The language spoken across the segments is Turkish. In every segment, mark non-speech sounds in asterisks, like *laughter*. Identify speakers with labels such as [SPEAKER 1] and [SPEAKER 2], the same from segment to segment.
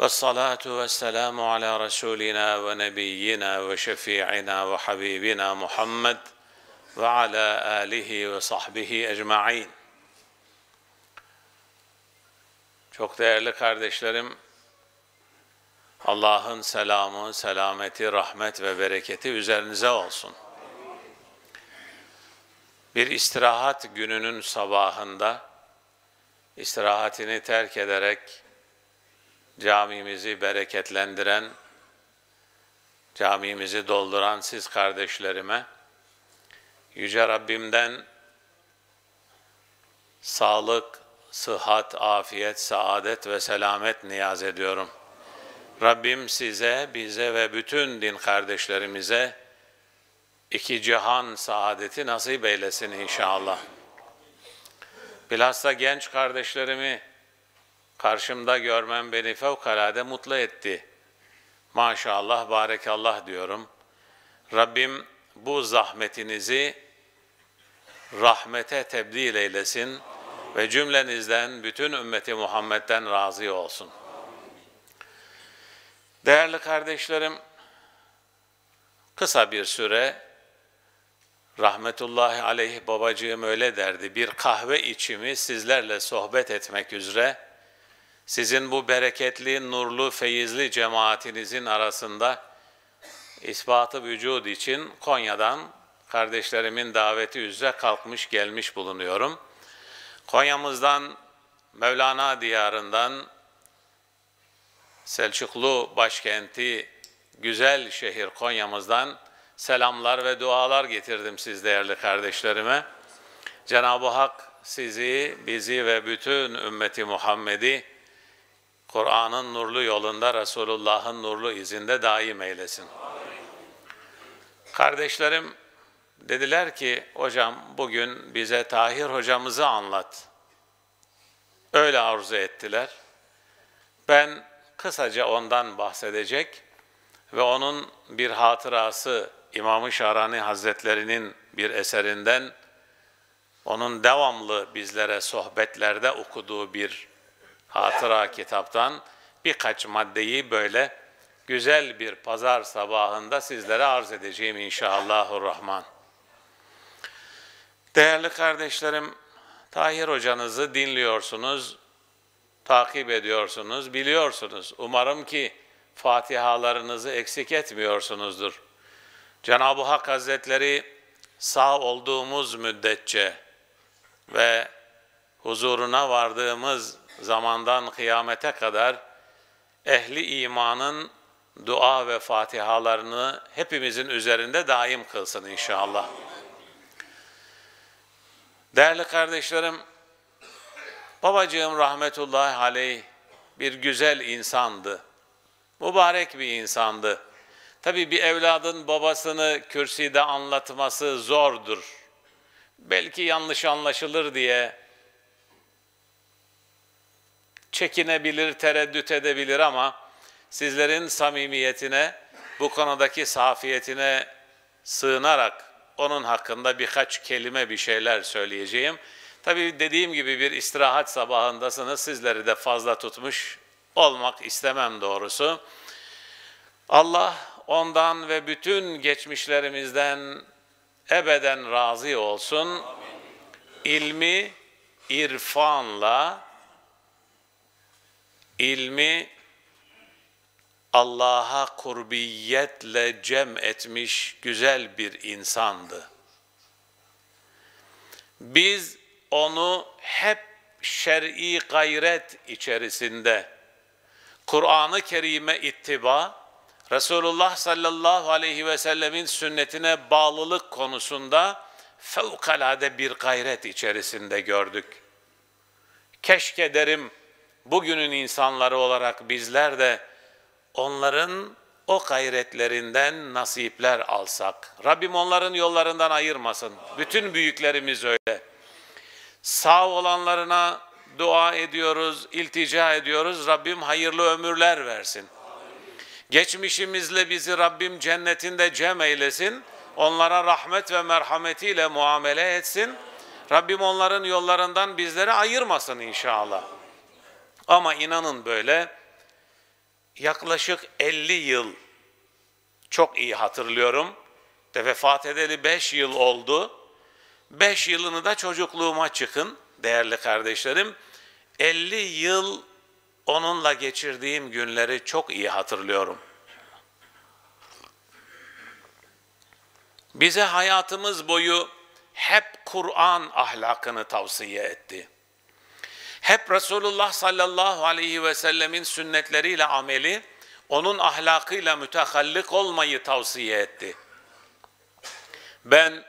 [SPEAKER 1] والصلاة والسلام على رسولنا ونبينا وشفيعنا وحبيبنا محمد وعلى آله وصحبه ecmaîn. Çok değerli kardeşlerim, Allah'ın selamı, selameti, rahmet ve bereketi üzerinize olsun. Bir istirahat gününün sabahında istirahatini terk ederek camimizi bereketlendiren, camimizi dolduran siz kardeşlerime Yüce Rabbimden sağlık, sıhhat, afiyet, saadet ve selamet niyaz ediyorum. Rabbim size, bize ve bütün din kardeşlerimize iki cihan saadeti nasip eylesin inşallah. Bilhassa genç kardeşlerimi karşımda görmem beni fevkalade mutlu etti. Maşallah, barekallah diyorum. Rabbim bu zahmetinizi rahmete tebdil eylesin ve cümlenizden, bütün ümmeti Muhammed'den razı olsun. Değerli kardeşlerim, kısa bir süre rahmetullahi aleyh babacığım öyle derdi. Bir kahve içimi sizlerle sohbet etmek üzere sizin bu bereketli, nurlu, feyizli cemaatinizin arasında ispatı vücud için Konya'dan kardeşlerimin daveti üzere kalkmış gelmiş bulunuyorum. Konya'mızdan, Mevlana diyarından, Selçuklu başkenti, güzel şehir Konya'mızdan selamlar ve dualar getirdim siz değerli kardeşlerime. Cenab-ı Hak sizi, bizi ve bütün ümmeti Muhammed'i Kur'an'ın nurlu yolunda, Resulullah'ın nurlu izinde daim eylesin. Kardeşlerim dediler ki, hocam bugün bize Tahir hocamızı anlat. Öyle arzu ettiler. Ben kısaca ondan bahsedecek ve onun bir hatırası İmam-ı Şarani Hazretlerinin bir eserinden onun devamlı bizlere sohbetlerde okuduğu bir hatıra kitaptan birkaç maddeyi böyle güzel bir pazar sabahında sizlere arz edeceğim inşallahurrahman. Değerli kardeşlerim, Tahir hocanızı dinliyorsunuz, takip ediyorsunuz, biliyorsunuz. Umarım ki fatihalarınızı eksik etmiyorsunuzdur. Cenab-ı Hak Hazretleri sağ olduğumuz müddetçe ve huzuruna vardığımız zamandan kıyamete kadar ehli imanın dua ve fatihalarını hepimizin üzerinde daim kılsın inşallah. Değerli kardeşlerim, babacığım rahmetullahi aleyh bir güzel insandı. Mübarek bir insandı. Tabii bir evladın babasını kürsüde anlatması zordur. Belki yanlış anlaşılır diye çekinebilir, tereddüt edebilir ama sizlerin samimiyetine, bu konudaki safiyetine sığınarak onun hakkında birkaç kelime bir şeyler söyleyeceğim. Tabii dediğim gibi bir istirahat sabahındasınız. Sizleri de fazla tutmuş olmak istemem doğrusu. Allah ondan ve bütün geçmişlerimizden ebeden razı olsun. İlmi irfanla, ilmi Allah'a kurbiyetle cem etmiş güzel bir insandı. Biz onu hep şer'i gayret içerisinde Kur'an-ı Kerim'e ittiba, Resulullah sallallahu aleyhi ve sellemin sünnetine bağlılık konusunda fevkalade bir gayret içerisinde gördük. Keşke derim bugünün insanları olarak bizler de onların o gayretlerinden nasipler alsak. Rabbim onların yollarından ayırmasın. Bütün büyüklerimiz öyle. Sağ olanlarına dua ediyoruz, iltica ediyoruz. Rabbim hayırlı ömürler versin. Geçmişimizle bizi Rabbim cennetinde cem eylesin. onlara rahmet ve merhametiyle muamele etsin. Rabbim onların yollarından bizleri ayırmasın inşallah. Ama inanın böyle yaklaşık 50 yıl çok iyi hatırlıyorum ve vefat edeli 5 yıl oldu. 5 yılını da çocukluğuma çıkın değerli kardeşlerim. 50 yıl onunla geçirdiğim günleri çok iyi hatırlıyorum. Bize hayatımız boyu hep Kur'an ahlakını tavsiye etti. Hep Resulullah sallallahu aleyhi ve sellemin sünnetleriyle ameli, onun ahlakıyla mütehallik olmayı tavsiye etti. Ben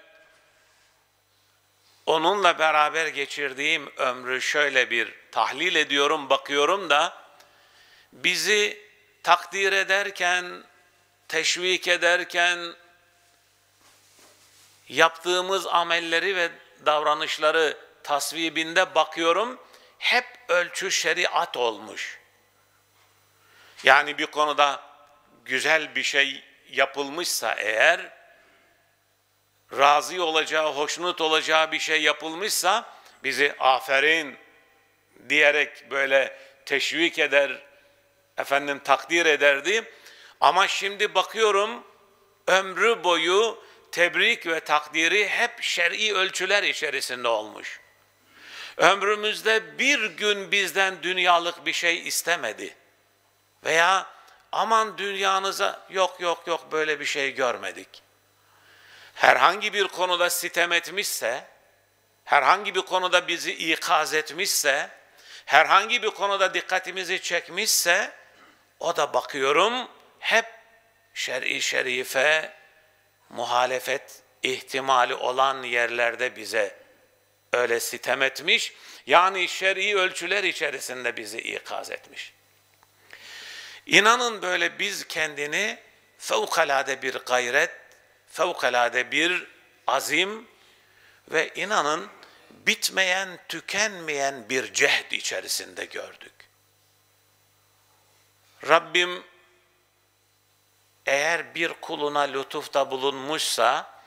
[SPEAKER 1] onunla beraber geçirdiğim ömrü şöyle bir tahlil ediyorum, bakıyorum da bizi takdir ederken, teşvik ederken, yaptığımız amelleri ve davranışları tasvibinde bakıyorum, hep ölçü şeriat olmuş. Yani bir konuda güzel bir şey yapılmışsa eğer, razı olacağı, hoşnut olacağı bir şey yapılmışsa, bizi aferin diyerek böyle teşvik eder, efendim takdir ederdi. Ama şimdi bakıyorum ömrü boyu tebrik ve takdiri hep şer'i ölçüler içerisinde olmuş. Ömrümüzde bir gün bizden dünyalık bir şey istemedi. Veya aman dünyanıza yok yok yok böyle bir şey görmedik. Herhangi bir konuda sitem etmişse, herhangi bir konuda bizi ikaz etmişse, herhangi bir konuda dikkatimizi çekmişse, o da bakıyorum hep şer'i şerife, muhalefet ihtimali olan yerlerde bize öyle sitem etmiş. Yani şer'i ölçüler içerisinde bizi ikaz etmiş. İnanın böyle biz kendini fevkalade bir gayret, fevkalade bir azim ve inanın bitmeyen, tükenmeyen bir cehd içerisinde gördük. Rabbim eğer bir kuluna lütufta bulunmuşsa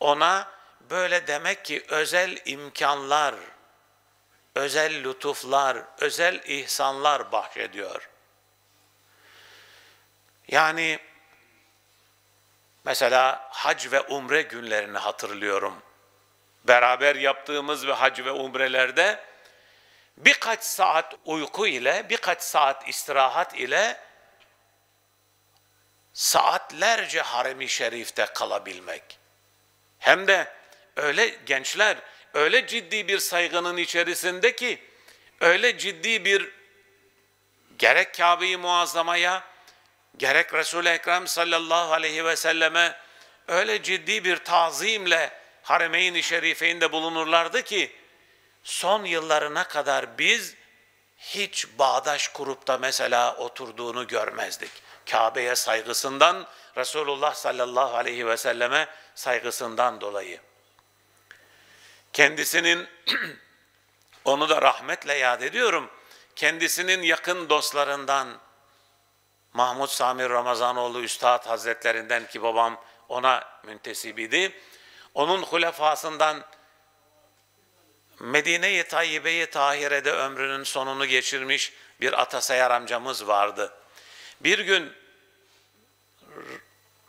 [SPEAKER 1] ona böyle demek ki özel imkanlar, özel lütuflar, özel ihsanlar bahşediyor. Yani mesela hac ve umre günlerini hatırlıyorum. Beraber yaptığımız ve hac ve umrelerde birkaç saat uyku ile, birkaç saat istirahat ile saatlerce harem-i şerifte kalabilmek. Hem de öyle gençler, öyle ciddi bir saygının içerisinde ki, öyle ciddi bir gerek Kabe-i Muazzama'ya, gerek Resul-i Ekrem sallallahu aleyhi ve selleme öyle ciddi bir tazimle Haremeyn-i Şerife'inde bulunurlardı ki, son yıllarına kadar biz hiç bağdaş kurup da mesela oturduğunu görmezdik. Kabe'ye saygısından, Resulullah sallallahu aleyhi ve selleme saygısından dolayı. Kendisinin, *clears throat* onu da rahmetle yad ediyorum, kendisinin yakın dostlarından, Mahmud Samir Ramazanoğlu Üstad Hazretlerinden ki babam ona müntesibiydi. Onun hulefasından Medine-i Tayyibe-i Tahire'de ömrünün sonunu geçirmiş bir Atasayar amcamız vardı. Bir gün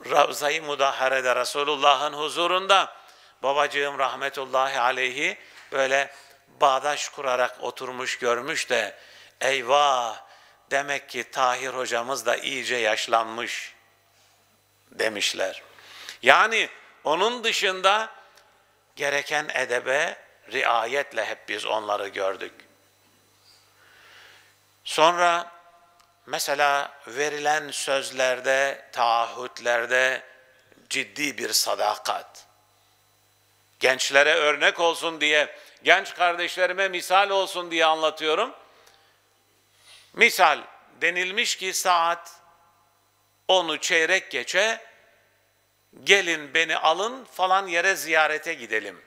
[SPEAKER 1] Ravza-i Mudahare'de Resulullah'ın huzurunda babacığım rahmetullahi aleyhi böyle bağdaş kurarak oturmuş görmüş de eyvah demek ki Tahir hocamız da iyice yaşlanmış demişler. Yani onun dışında gereken edebe riayetle hep biz onları gördük. Sonra mesela verilen sözlerde, taahhütlerde ciddi bir sadakat. Gençlere örnek olsun diye, genç kardeşlerime misal olsun diye anlatıyorum. Misal denilmiş ki saat onu çeyrek geçe gelin beni alın falan yere ziyarete gidelim.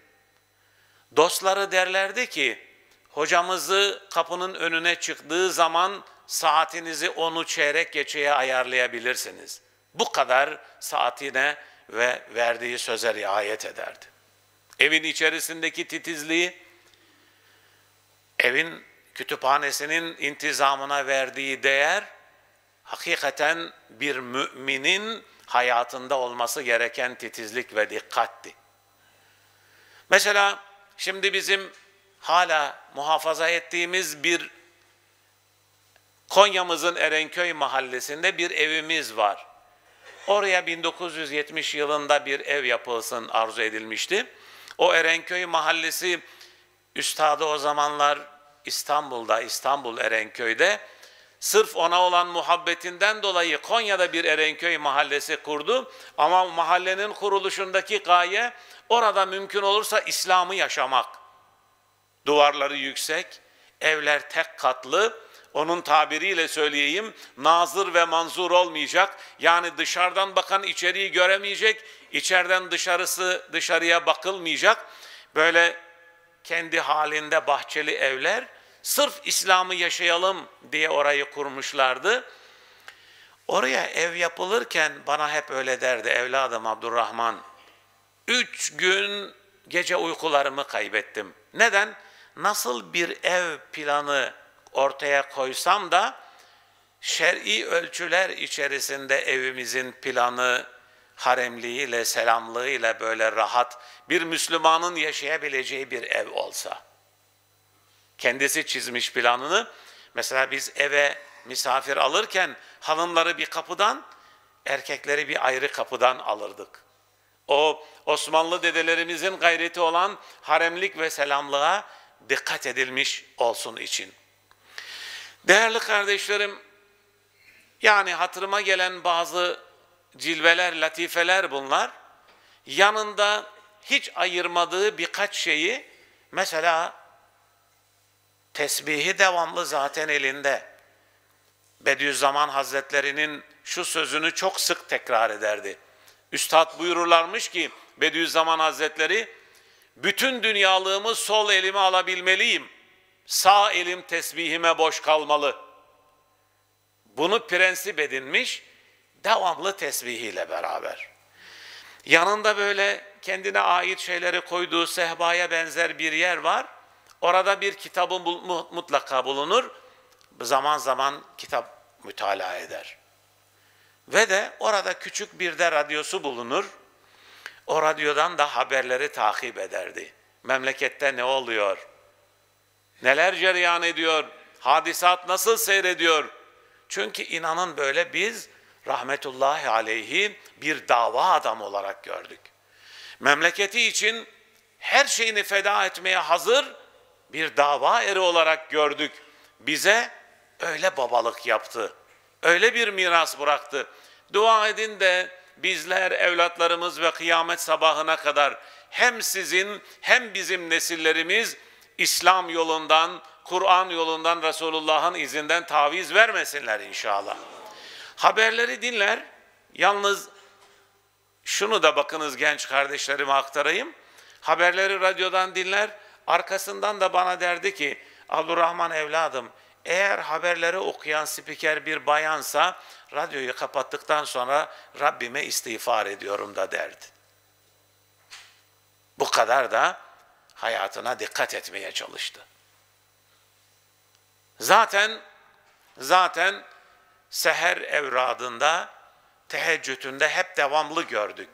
[SPEAKER 1] Dostları derlerdi ki hocamızı kapının önüne çıktığı zaman saatinizi onu çeyrek geçeye ayarlayabilirsiniz. Bu kadar saatine ve verdiği söze riayet ederdi. Evin içerisindeki titizliği, evin kütüphanesinin intizamına verdiği değer, hakikaten bir müminin hayatında olması gereken titizlik ve dikkatti. Mesela şimdi bizim hala muhafaza ettiğimiz bir Konya'mızın Erenköy mahallesinde bir evimiz var. Oraya 1970 yılında bir ev yapılsın arzu edilmişti. O Erenköy mahallesi üstadı o zamanlar İstanbul'da, İstanbul Erenköy'de sırf ona olan muhabbetinden dolayı Konya'da bir Erenköy mahallesi kurdu. Ama mahallenin kuruluşundaki gaye orada mümkün olursa İslam'ı yaşamak. Duvarları yüksek, evler tek katlı, onun tabiriyle söyleyeyim, nazır ve manzur olmayacak. Yani dışarıdan bakan içeriği göremeyecek, içeriden dışarısı dışarıya bakılmayacak. Böyle kendi halinde bahçeli evler, sırf İslam'ı yaşayalım diye orayı kurmuşlardı. Oraya ev yapılırken bana hep öyle derdi evladım Abdurrahman. Üç gün gece uykularımı kaybettim. Neden? Nasıl bir ev planı ortaya koysam da şer'i ölçüler içerisinde evimizin planı, haremliğiyle, selamlığıyla böyle rahat bir Müslümanın yaşayabileceği bir ev olsa. Kendisi çizmiş planını. Mesela biz eve misafir alırken hanımları bir kapıdan, erkekleri bir ayrı kapıdan alırdık. O Osmanlı dedelerimizin gayreti olan haremlik ve selamlığa dikkat edilmiş olsun için. Değerli kardeşlerim, yani hatırıma gelen bazı cilveler, latifeler bunlar. Yanında hiç ayırmadığı birkaç şeyi, mesela tesbihi devamlı zaten elinde. Bediüzzaman Hazretleri'nin şu sözünü çok sık tekrar ederdi. Üstad buyururlarmış ki Bediüzzaman Hazretleri, bütün dünyalığımı sol elime alabilmeliyim sağ elim tesbihime boş kalmalı. Bunu prensip edinmiş, devamlı tesbihiyle beraber. Yanında böyle kendine ait şeyleri koyduğu sehbaya benzer bir yer var. Orada bir kitabı mutlaka bulunur. Zaman zaman kitap mütalaa eder. Ve de orada küçük bir de radyosu bulunur. O radyodan da haberleri takip ederdi. Memlekette ne oluyor? Neler cereyan ediyor? Hadisat nasıl seyrediyor? Çünkü inanın böyle biz rahmetullahi aleyhi bir dava adam olarak gördük. Memleketi için her şeyini feda etmeye hazır bir dava eri olarak gördük. Bize öyle babalık yaptı. Öyle bir miras bıraktı. Dua edin de bizler, evlatlarımız ve kıyamet sabahına kadar hem sizin hem bizim nesillerimiz İslam yolundan, Kur'an yolundan, Resulullah'ın izinden taviz vermesinler inşallah. Haberleri dinler, yalnız şunu da bakınız genç kardeşlerime aktarayım. Haberleri radyodan dinler, arkasından da bana derdi ki, Abdurrahman evladım, eğer haberleri okuyan spiker bir bayansa, radyoyu kapattıktan sonra Rabbime istiğfar ediyorum da derdi. Bu kadar da hayatına dikkat etmeye çalıştı. Zaten zaten seher evradında teheccüdünde hep devamlı gördük.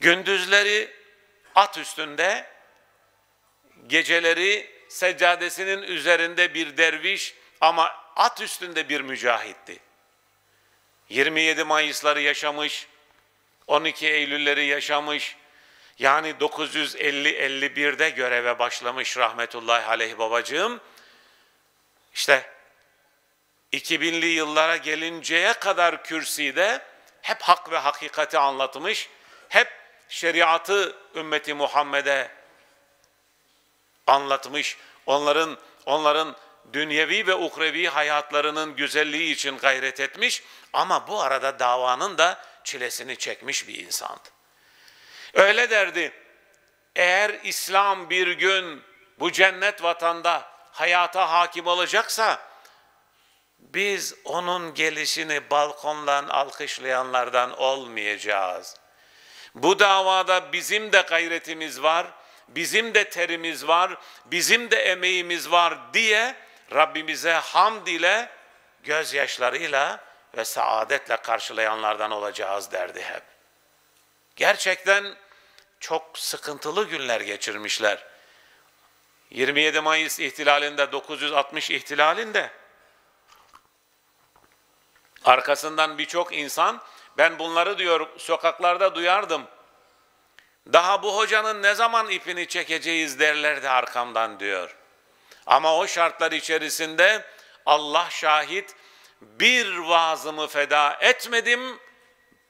[SPEAKER 1] Gündüzleri at üstünde, geceleri seccadesinin üzerinde bir derviş ama at üstünde bir mücahitti. 27 Mayısları yaşamış, 12 Eylülleri yaşamış, yani 950-51'de göreve başlamış rahmetullahi aleyh babacığım. İşte 2000'li yıllara gelinceye kadar kürsüde hep hak ve hakikati anlatmış, hep şeriatı ümmeti Muhammed'e anlatmış, onların onların dünyevi ve ukrevi hayatlarının güzelliği için gayret etmiş ama bu arada davanın da çilesini çekmiş bir insandı. Öyle derdi. Eğer İslam bir gün bu cennet vatanda hayata hakim olacaksa biz onun gelişini balkondan alkışlayanlardan olmayacağız. Bu davada bizim de gayretimiz var, bizim de terimiz var, bizim de emeğimiz var diye Rabbimize hamd ile, gözyaşlarıyla ve saadetle karşılayanlardan olacağız derdi hep. Gerçekten çok sıkıntılı günler geçirmişler. 27 Mayıs ihtilalinde, 960 ihtilalinde arkasından birçok insan ben bunları diyor sokaklarda duyardım. Daha bu hocanın ne zaman ipini çekeceğiz derlerdi arkamdan diyor. Ama o şartlar içerisinde Allah şahit bir vaazımı feda etmedim,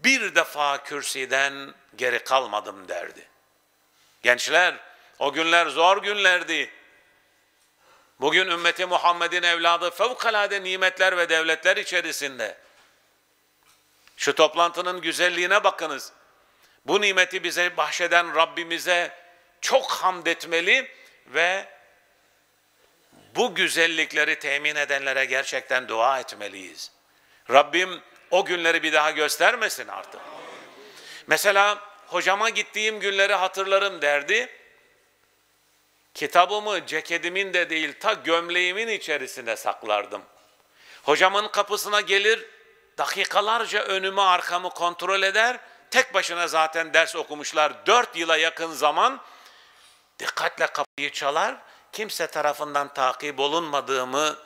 [SPEAKER 1] bir defa kürsiden geri kalmadım derdi. Gençler, o günler zor günlerdi. Bugün ümmeti Muhammed'in evladı fevkalade nimetler ve devletler içerisinde. Şu toplantının güzelliğine bakınız. Bu nimeti bize bahşeden Rabbimize çok hamd etmeli ve bu güzellikleri temin edenlere gerçekten dua etmeliyiz. Rabbim o günleri bir daha göstermesin artık. Mesela hocama gittiğim günleri hatırlarım derdi. Kitabımı ceketimin de değil ta gömleğimin içerisine saklardım. Hocamın kapısına gelir dakikalarca önümü arkamı kontrol eder. Tek başına zaten ders okumuşlar. Dört yıla yakın zaman dikkatle kapıyı çalar. Kimse tarafından takip olunmadığımı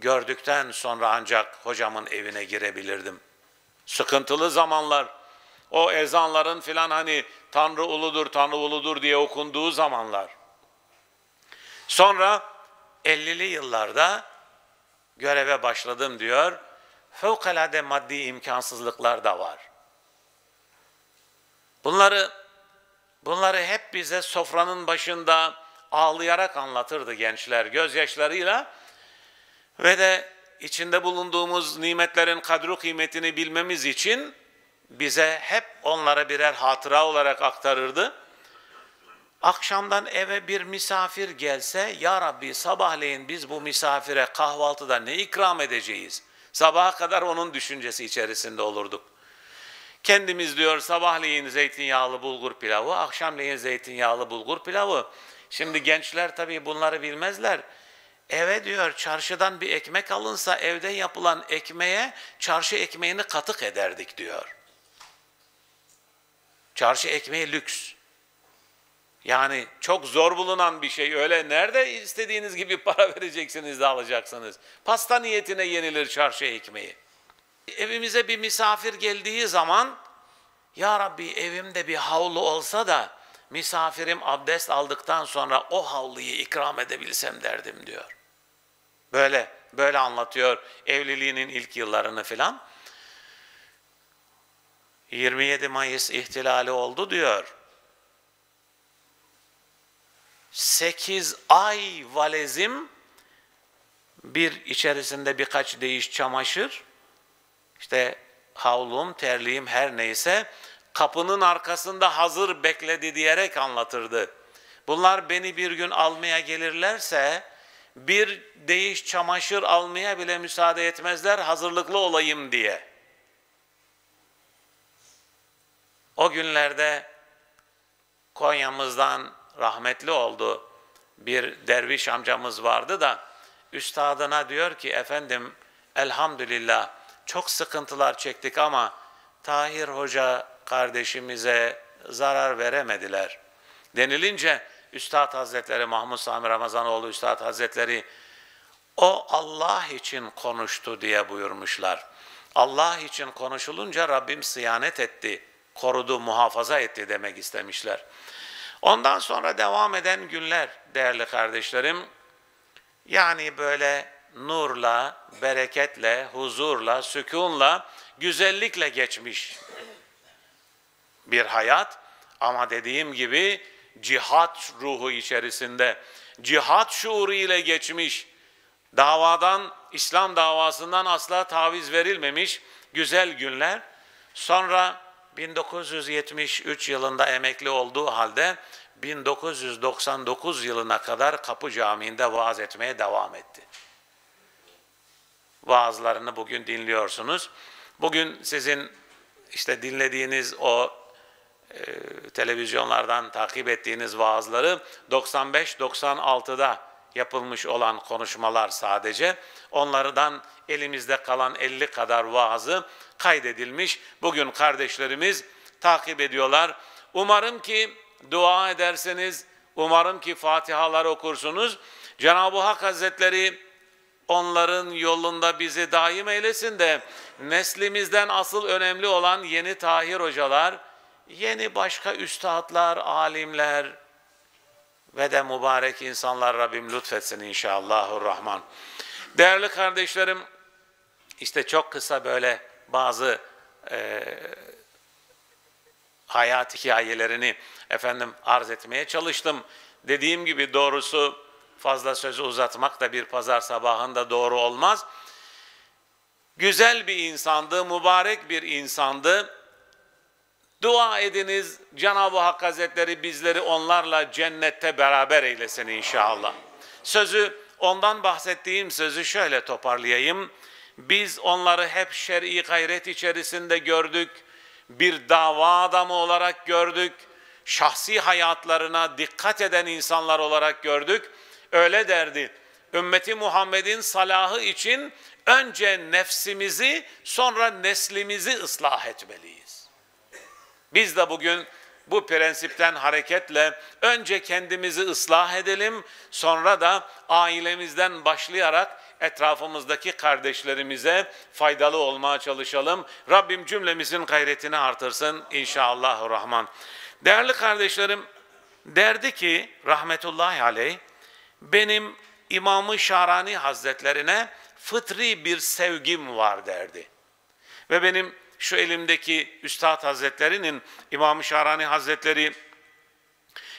[SPEAKER 1] gördükten sonra ancak hocamın evine girebilirdim. Sıkıntılı zamanlar. O ezanların filan hani Tanrı uludur, Tanrı uludur diye okunduğu zamanlar. Sonra 50'li yıllarda göreve başladım diyor. Fevkalade maddi imkansızlıklar da var. Bunları bunları hep bize sofranın başında ağlayarak anlatırdı gençler gözyaşlarıyla ve de içinde bulunduğumuz nimetlerin kadru kıymetini bilmemiz için bize hep onlara birer hatıra olarak aktarırdı. Akşamdan eve bir misafir gelse, Ya Rabbi sabahleyin biz bu misafire kahvaltıda ne ikram edeceğiz? Sabaha kadar onun düşüncesi içerisinde olurduk. Kendimiz diyor sabahleyin zeytinyağlı bulgur pilavı, akşamleyin zeytinyağlı bulgur pilavı. Şimdi gençler tabii bunları bilmezler. Eve diyor çarşıdan bir ekmek alınsa evde yapılan ekmeğe çarşı ekmeğini katık ederdik diyor. Çarşı ekmeği lüks. Yani çok zor bulunan bir şey. Öyle nerede istediğiniz gibi *laughs* para vereceksiniz de alacaksınız. Pasta niyetine yenilir çarşı ekmeği. Evimize bir misafir geldiği zaman Ya Rabbi evimde bir havlu olsa da misafirim abdest aldıktan sonra o havluyu ikram edebilsem derdim diyor. Böyle böyle anlatıyor evliliğinin ilk yıllarını filan. 27 Mayıs ihtilali oldu diyor. 8 ay valezim bir içerisinde birkaç değiş çamaşır işte havlum, terliğim her neyse kapının arkasında hazır bekledi diyerek anlatırdı. Bunlar beni bir gün almaya gelirlerse bir değiş çamaşır almaya bile müsaade etmezler hazırlıklı olayım diye. O günlerde Konya'mızdan rahmetli oldu bir derviş amcamız vardı da üstadına diyor ki efendim elhamdülillah çok sıkıntılar çektik ama Tahir Hoca kardeşimize zarar veremediler. Denilince Üstad Hazretleri Mahmud Sami Ramazanoğlu Üstad Hazretleri o Allah için konuştu diye buyurmuşlar. Allah için konuşulunca Rabbim sıyanet etti, korudu, muhafaza etti demek istemişler. Ondan sonra devam eden günler değerli kardeşlerim, yani böyle nurla, bereketle, huzurla, sükunla, güzellikle geçmiş bir hayat. Ama dediğim gibi cihat ruhu içerisinde, cihat şuuru ile geçmiş, davadan, İslam davasından asla taviz verilmemiş güzel günler. Sonra 1973 yılında emekli olduğu halde 1999 yılına kadar Kapı Camii'nde vaaz etmeye devam etti. vaazlarını bugün dinliyorsunuz. Bugün sizin işte dinlediğiniz o televizyonlardan takip ettiğiniz vaazları 95-96'da yapılmış olan konuşmalar sadece. Onlardan elimizde kalan 50 kadar vaazı kaydedilmiş. Bugün kardeşlerimiz takip ediyorlar. Umarım ki dua ederseniz, umarım ki Fatihalar okursunuz. Cenab-ı Hak Hazretleri onların yolunda bizi daim eylesin de neslimizden asıl önemli olan yeni tahir hocalar, yeni başka üstadlar, alimler ve de mübarek insanlar Rabbim lütfetsin inşallahurrahman. Değerli kardeşlerim, işte çok kısa böyle bazı e, hayat hikayelerini efendim arz etmeye çalıştım. Dediğim gibi doğrusu fazla sözü uzatmak da bir pazar sabahında doğru olmaz. Güzel bir insandı, mübarek bir insandı. Dua ediniz Cenab-ı Hak Hazretleri bizleri onlarla cennette beraber eylesin inşallah. Sözü ondan bahsettiğim sözü şöyle toparlayayım. Biz onları hep şer'i gayret içerisinde gördük. Bir dava adamı olarak gördük. Şahsi hayatlarına dikkat eden insanlar olarak gördük. Öyle derdi. Ümmeti Muhammed'in salahı için önce nefsimizi sonra neslimizi ıslah etmeliyiz. Biz de bugün bu prensipten hareketle önce kendimizi ıslah edelim, sonra da ailemizden başlayarak etrafımızdaki kardeşlerimize faydalı olmaya çalışalım. Rabbim cümlemizin gayretini artırsın inşallahurrahman. Değerli kardeşlerim, derdi ki rahmetullahi aleyh, benim İmam-ı Şarani Hazretlerine fıtri bir sevgim var derdi. Ve benim şu elimdeki Üstad Hazretlerinin İmam-ı Şarani Hazretleri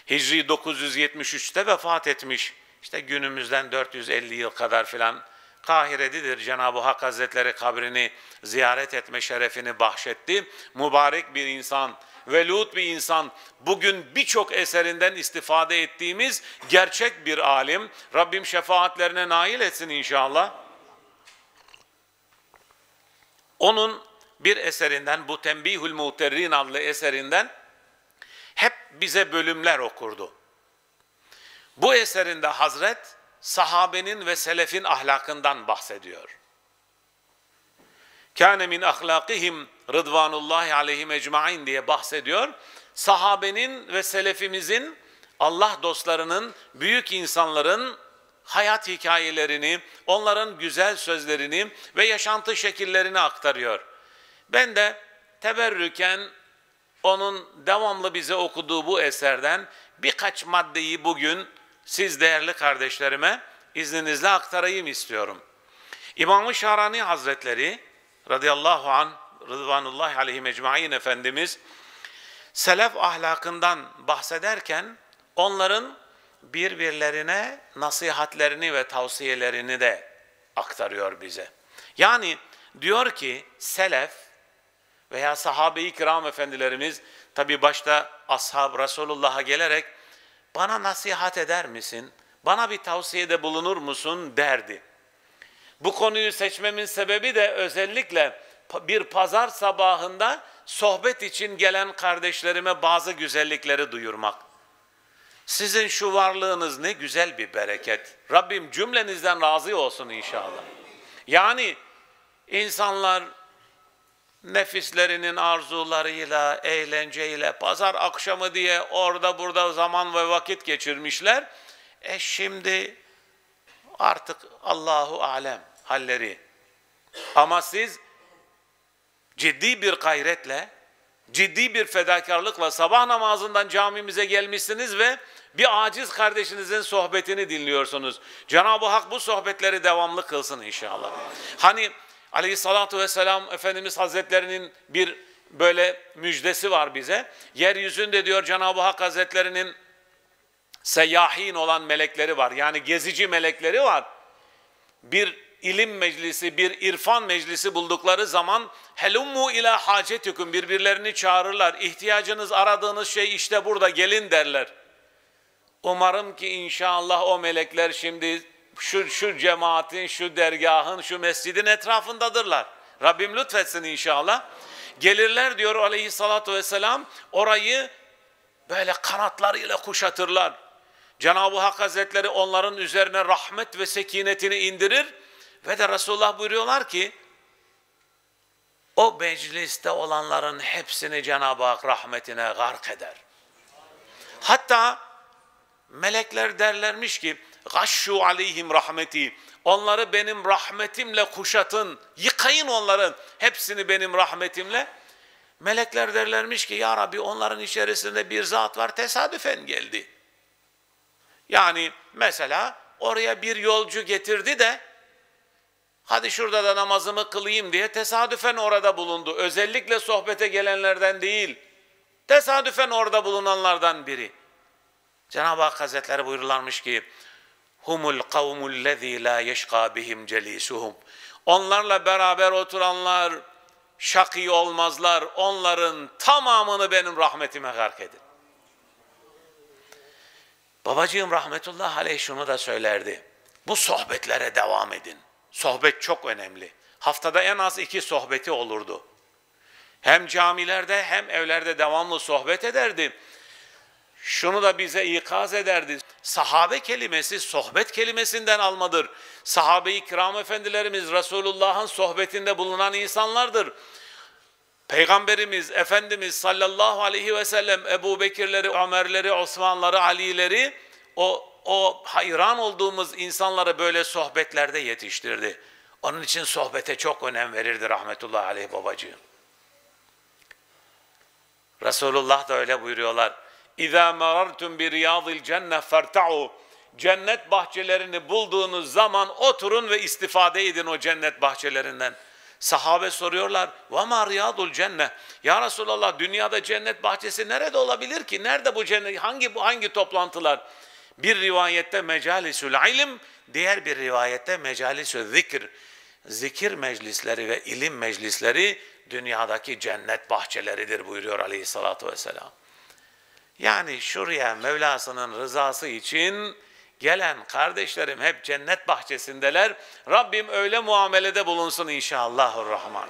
[SPEAKER 1] Hicri 973'te vefat etmiş. İşte günümüzden 450 yıl kadar filan Kahire'dedir. Cenab-ı Hak Hazretleri kabrini ziyaret etme şerefini bahşetti. Mübarek bir insan, velut bir insan, bugün birçok eserinden istifade ettiğimiz gerçek bir alim. Rabbim şefaatlerine nail etsin inşallah. Onun bir eserinden, bu Tembihül Muhterrin adlı eserinden hep bize bölümler okurdu. Bu eserinde Hazret, sahabenin ve selefin ahlakından bahsediyor. Kâne min ahlakihim rıdvanullahi aleyhim ecmain diye bahsediyor. Sahabenin ve selefimizin Allah dostlarının, büyük insanların hayat hikayelerini, onların güzel sözlerini ve yaşantı şekillerini aktarıyor. Ben de teberrüken onun devamlı bize okuduğu bu eserden birkaç maddeyi bugün siz değerli kardeşlerime izninizle aktarayım istiyorum. İmam-ı Şarani Hazretleri radıyallahu an rıdvanullahi aleyhi mecmain Efendimiz selef ahlakından bahsederken onların birbirlerine nasihatlerini ve tavsiyelerini de aktarıyor bize. Yani diyor ki selef veya sahabe-i kiram efendilerimiz tabi başta ashab Resulullah'a gelerek bana nasihat eder misin? Bana bir tavsiyede bulunur musun derdi. Bu konuyu seçmemin sebebi de özellikle bir pazar sabahında sohbet için gelen kardeşlerime bazı güzellikleri duyurmak. Sizin şu varlığınız ne güzel bir bereket. Rabbim cümlenizden razı olsun inşallah. Yani insanlar nefislerinin arzularıyla, eğlenceyle, pazar akşamı diye orada burada zaman ve vakit geçirmişler. E şimdi artık Allahu alem halleri. Ama siz ciddi bir gayretle, ciddi bir fedakarlıkla sabah namazından camimize gelmişsiniz ve bir aciz kardeşinizin sohbetini dinliyorsunuz. Cenab-ı Hak bu sohbetleri devamlı kılsın inşallah. Hani Aleyhissalatu vesselam Efendimiz Hazretlerinin bir böyle müjdesi var bize. Yeryüzünde diyor Cenab-ı Hak Hazretlerinin seyyahin olan melekleri var. Yani gezici melekleri var. Bir ilim meclisi, bir irfan meclisi buldukları zaman helummu ila hacetüküm birbirlerini çağırırlar. İhtiyacınız, aradığınız şey işte burada gelin derler. Umarım ki inşallah o melekler şimdi şu, şu cemaatin, şu dergahın, şu mescidin etrafındadırlar. Rabbim lütfetsin inşallah. Gelirler diyor aleyhissalatu vesselam orayı böyle kanatlarıyla kuşatırlar. Cenab-ı Hak Hazretleri onların üzerine rahmet ve sekinetini indirir ve de Resulullah buyuruyorlar ki o mecliste olanların hepsini Cenab-ı Hak rahmetine gark eder. Hatta melekler derlermiş ki Gaşşu aleyhim rahmeti. Onları benim rahmetimle kuşatın. Yıkayın onların hepsini benim rahmetimle. Melekler derlermiş ki ya Rabbi onların içerisinde bir zat var tesadüfen geldi. Yani mesela oraya bir yolcu getirdi de hadi şurada da namazımı kılayım diye tesadüfen orada bulundu. Özellikle sohbete gelenlerden değil, tesadüfen orada bulunanlardan biri. Cenab-ı Hak Hazretleri buyururlarmış ki humul kavmul lezî la yeşkâ bihim celisuhum. Onlarla beraber oturanlar şakî olmazlar. Onların tamamını benim rahmetime gark edin. Babacığım rahmetullah aleyh şunu da söylerdi. Bu sohbetlere devam edin. Sohbet çok önemli. Haftada en az iki sohbeti olurdu. Hem camilerde hem evlerde devamlı sohbet ederdi. Şunu da bize ikaz ederdi. Sahabe kelimesi sohbet kelimesinden almadır. Sahabe-i kiram efendilerimiz Resulullah'ın sohbetinde bulunan insanlardır. Peygamberimiz, Efendimiz sallallahu aleyhi ve sellem Ebu Bekirleri, Ömerleri, Osmanları, Ali'leri o, o hayran olduğumuz insanları böyle sohbetlerde yetiştirdi. Onun için sohbete çok önem verirdi rahmetullahi aleyh babacığım. Resulullah da öyle buyuruyorlar. Marartum bi riyadil cennet ferta'u. Cennet bahçelerini bulduğunuz zaman oturun ve istifade edin o cennet bahçelerinden. Sahabe soruyorlar. Ma riyadul cennet. Ya Resulallah dünyada cennet bahçesi nerede olabilir ki? Nerede bu cennet? Hangi hangi toplantılar? Bir rivayette mecalisül ilim, diğer bir rivayette mecalisül zikir. Zikir meclisleri ve ilim meclisleri dünyadaki cennet bahçeleridir buyuruyor aleyhissalatü vesselam. Yani şuraya Mevlasının rızası için gelen kardeşlerim hep cennet bahçesindeler. Rabbim öyle muamelede bulunsun inşallahurrahman.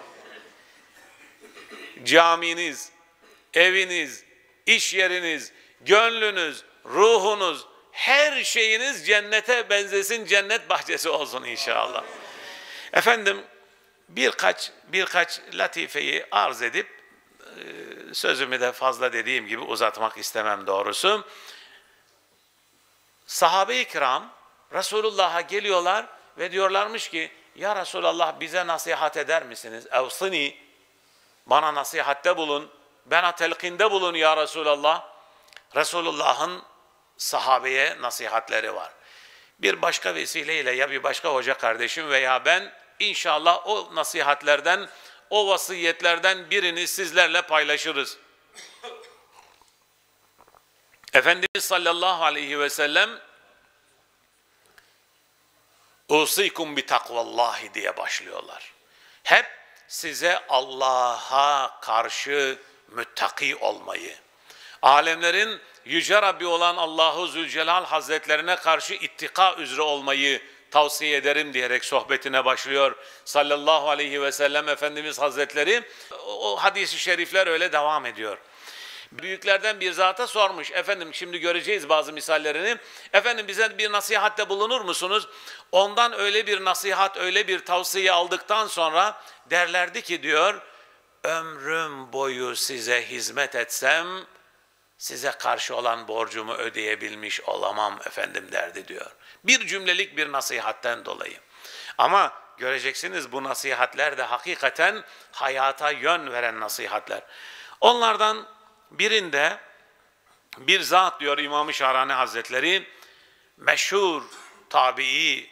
[SPEAKER 1] Caminiz, eviniz, iş yeriniz, gönlünüz, ruhunuz, her şeyiniz cennete benzesin, cennet bahçesi olsun inşallah. Efendim birkaç birkaç latifeyi arz edip sözümü de fazla dediğim gibi uzatmak istemem doğrusu. Sahabe-i kiram Resulullah'a geliyorlar ve diyorlarmış ki ya Resulallah bize nasihat eder misiniz? Evsini bana nasihatte bulun. Bana telkinde bulun ya Resulallah. Resulullah'ın sahabeye nasihatleri var. Bir başka vesileyle ya bir başka hoca kardeşim veya ben inşallah o nasihatlerden o vasiyetlerden birini sizlerle paylaşırız. Efendimiz sallallahu aleyhi ve sellem usikum bi takvallahi diye başlıyorlar. Hep size Allah'a karşı müttaki olmayı, alemlerin yüce Rabbi olan Allahu Zülcelal Hazretlerine karşı ittika üzere olmayı tavsiye ederim diyerek sohbetine başlıyor sallallahu aleyhi ve sellem Efendimiz Hazretleri. O hadisi şerifler öyle devam ediyor. Büyüklerden bir zata sormuş. Efendim şimdi göreceğiz bazı misallerini. Efendim bize bir nasihatte bulunur musunuz? Ondan öyle bir nasihat, öyle bir tavsiye aldıktan sonra derlerdi ki diyor, ömrüm boyu size hizmet etsem, size karşı olan borcumu ödeyebilmiş olamam efendim derdi diyor. Bir cümlelik bir nasihatten dolayı. Ama göreceksiniz bu nasihatler de hakikaten hayata yön veren nasihatler. Onlardan birinde bir zat diyor İmam-ı Şahrani Hazretleri meşhur tabii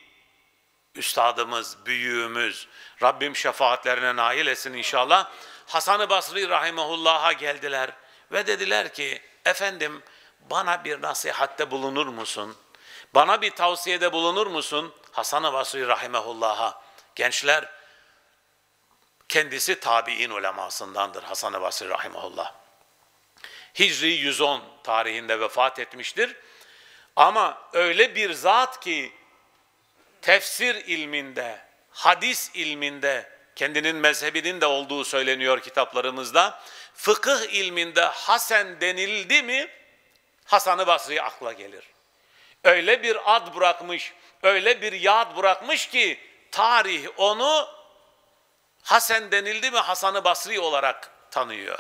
[SPEAKER 1] üstadımız, büyüğümüz, Rabbim şefaatlerine nail etsin inşallah. Hasan-ı Basri Rahimahullah'a geldiler ve dediler ki efendim bana bir nasihatte bulunur musun? Bana bir tavsiyede bulunur musun? Hasan-ı Basri Rahimahullah'a. Gençler kendisi tabi'in ulemasındandır Hasan-ı Basri Rahimahullah. Hicri 110 tarihinde vefat etmiştir. Ama öyle bir zat ki tefsir ilminde, hadis ilminde, kendinin mezhebinin de olduğu söyleniyor kitaplarımızda. Fıkıh ilminde Hasan denildi mi Hasan-ı Basri akla gelir. Öyle bir ad bırakmış, öyle bir yad bırakmış ki tarih onu Hasan denildi mi Hasan-ı Basri olarak tanıyor.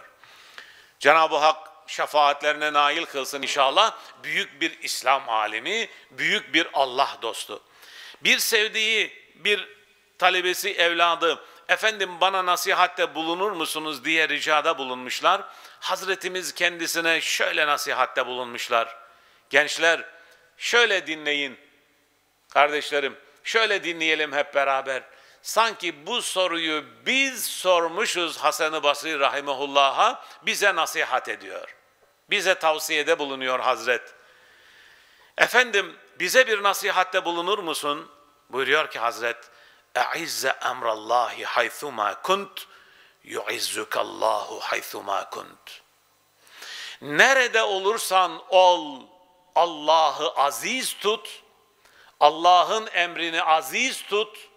[SPEAKER 1] Cenab-ı Hak şefaatlerine nail kılsın inşallah. Büyük bir İslam alimi, büyük bir Allah dostu. Bir sevdiği bir talebesi, evladı, efendim bana nasihatte bulunur musunuz diye ricada bulunmuşlar. Hazretimiz kendisine şöyle nasihatte bulunmuşlar. Gençler şöyle dinleyin. Kardeşlerim şöyle dinleyelim hep beraber. Sanki bu soruyu biz sormuşuz Hasan-ı Basri Rahimahullah'a bize nasihat ediyor. Bize tavsiyede bulunuyor Hazret. Efendim bize bir nasihatte bulunur musun? Buyuruyor ki Hazret, اَعِزَّ اَمْرَ اللّٰهِ حَيْثُمَا كُنْتُ يُعِزُّكَ اللّٰهُ حَيْثُمَا كُنْتُ Nerede olursan ol, Allah'ı aziz tut, Allah'ın emrini aziz tut,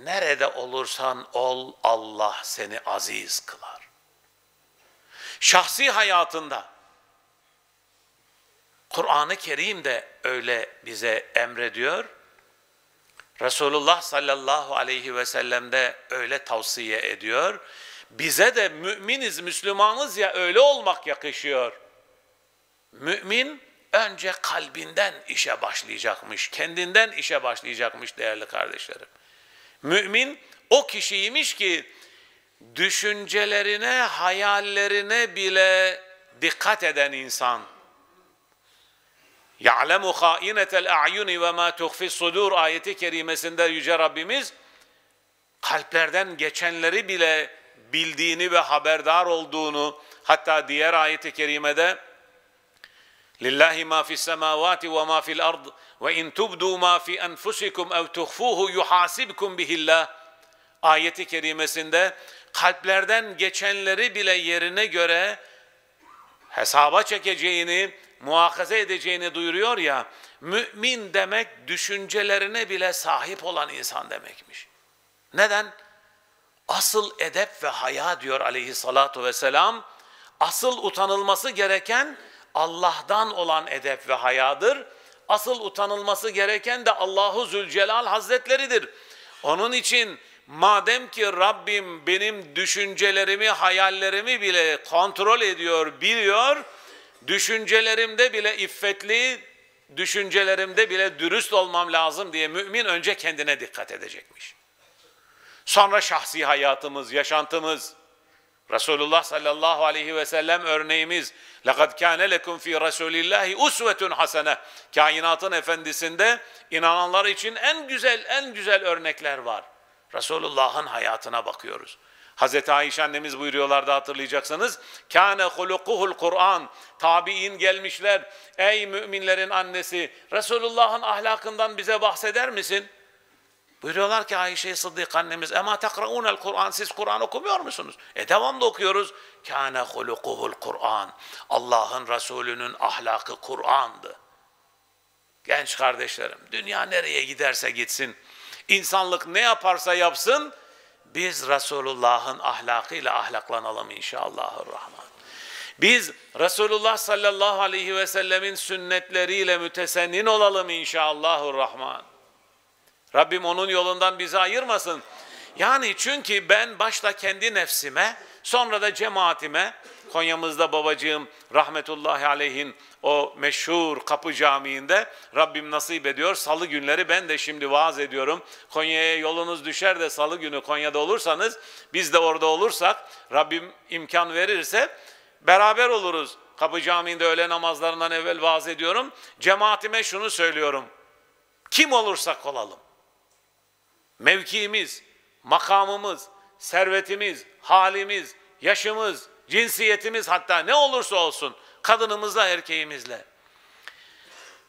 [SPEAKER 1] nerede olursan ol Allah seni aziz kılar. Şahsi hayatında Kur'an-ı Kerim de öyle bize emrediyor. Resulullah sallallahu aleyhi ve sellem de öyle tavsiye ediyor. Bize de müminiz, Müslümanız ya öyle olmak yakışıyor. Mümin önce kalbinden işe başlayacakmış, kendinden işe başlayacakmış değerli kardeşlerim. Mümin o kişiymiş ki düşüncelerine, hayallerine bile dikkat eden insan. يَعْلَمُ خَائِنَةَ الْاَعْيُنِ وَمَا تُخْفِ الصُّدُورِ ayeti kerimesinde Yüce Rabbimiz kalplerden geçenleri bile bildiğini ve haberdar olduğunu hatta diğer ayeti kerimede Lillahi ma fis semavati ve ma fil ard ve in tubdu ma fi enfusikum ev tuhfuhu yuhasibkum bihillah ayeti kerimesinde kalplerden geçenleri bile yerine göre hesaba çekeceğini, muhakaza edeceğini duyuruyor ya, mümin demek düşüncelerine bile sahip olan insan demekmiş. Neden? Asıl edep ve haya diyor aleyhissalatu vesselam, asıl utanılması gereken Allah'tan olan edep ve hayadır. Asıl utanılması gereken de Allahu Zülcelal Hazretleridir. Onun için madem ki Rabbim benim düşüncelerimi, hayallerimi bile kontrol ediyor, biliyor, düşüncelerimde bile iffetli, düşüncelerimde bile dürüst olmam lazım diye mümin önce kendine dikkat edecekmiş. Sonra şahsi hayatımız, yaşantımız, Resulullah sallallahu aleyhi ve sellem örneğimiz. لَقَدْ كَانَ لَكُمْ ف۪ي رَسُولِ اللّٰهِ اُسْوَةٌ حَسَنَةٌ Kainatın efendisinde inananlar için en güzel, en güzel örnekler var. Resulullah'ın hayatına bakıyoruz. Hazreti Ayşe annemiz buyuruyorlardı hatırlayacaksınız. Kâne hulukuhul Kur'an. Tabi'in gelmişler. Ey müminlerin annesi Resulullah'ın ahlakından bize bahseder misin? Buyuruyorlar ki Ayşe Sıddık annemiz ema tekraunel Kur'an siz Kur'an okumuyor musunuz? E devamlı okuyoruz. Kâne hulukuhul Kur'an. Allah'ın Resulü'nün ahlakı Kur'an'dı. Genç kardeşlerim dünya nereye giderse gitsin. insanlık ne yaparsa yapsın biz Resulullah'ın ahlakıyla ahlaklanalım inşallahurrahman. Biz Resulullah sallallahu aleyhi ve sellemin sünnetleriyle mütesennin olalım inşallahurrahman. Rabbim onun yolundan bizi ayırmasın. Yani çünkü ben başta kendi nefsime, sonra da cemaatime, Konya'mızda babacığım rahmetullahi aleyhin o meşhur Kapı Camii'nde Rabbim nasip ediyor. Salı günleri ben de şimdi vaaz ediyorum. Konya'ya yolunuz düşer de salı günü Konya'da olursanız, biz de orada olursak, Rabbim imkan verirse beraber oluruz. Kapı Camii'nde öğle namazlarından evvel vaaz ediyorum. Cemaatime şunu söylüyorum. Kim olursak olalım mevkiimiz, makamımız, servetimiz, halimiz, yaşımız, cinsiyetimiz hatta ne olursa olsun kadınımızla erkeğimizle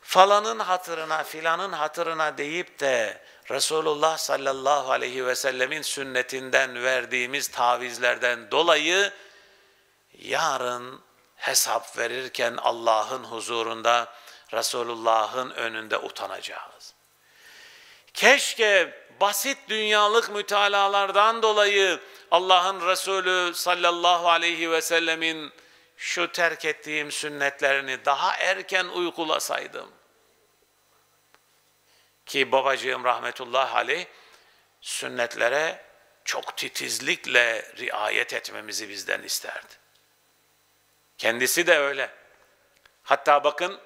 [SPEAKER 1] falanın hatırına filanın hatırına deyip de Resulullah sallallahu aleyhi ve sellemin sünnetinden verdiğimiz tavizlerden dolayı yarın hesap verirken Allah'ın huzurunda Resulullah'ın önünde utanacağız. Keşke basit dünyalık mütalalardan dolayı Allah'ın Resulü sallallahu aleyhi ve sellemin şu terk ettiğim sünnetlerini daha erken uygulasaydım. Ki babacığım rahmetullah aleyh sünnetlere çok titizlikle riayet etmemizi bizden isterdi. Kendisi de öyle. Hatta bakın